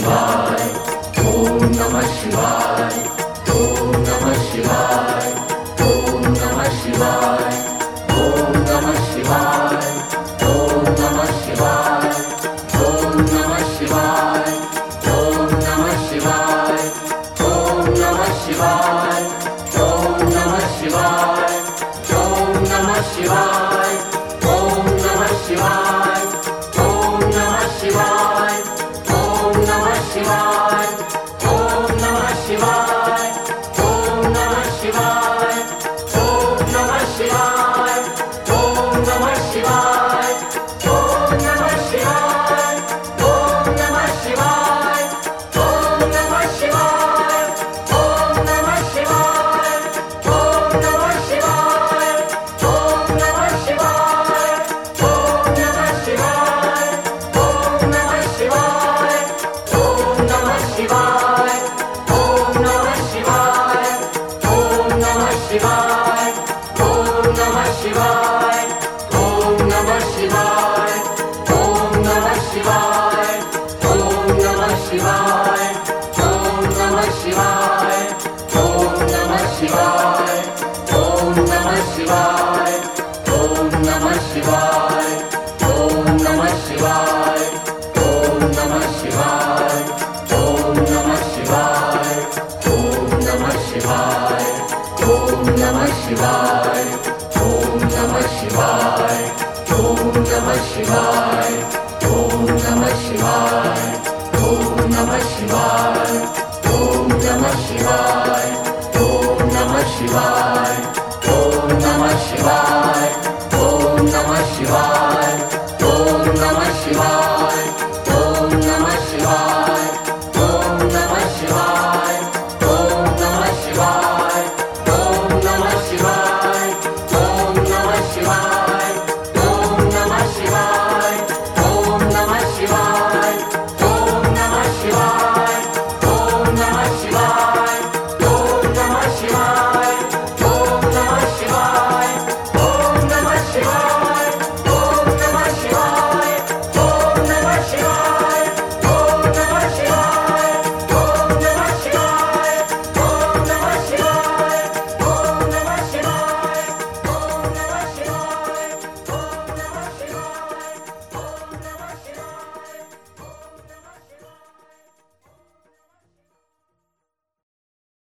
शिवाय ॐ नमः शिवाय ॐ नमः शिवाय ॐ नमः शिवाय ॐ नमः शिवाय ॐ नमः शिवाय ॐ नमः शिवाय ॐ नमः शिवाय ॐ नमः शिवाय ॐ नमः शिवाय ॐ नमः शिवाय शिवाय ॐ नमः शिवाय शिवाय। ॐ नम शिवात्र ॐ नमः शिवाय। ॐ नम शिवात्रे ॐ नमः शिवात्रे ॐ नमः शिवात्रे ॐ नम शिवा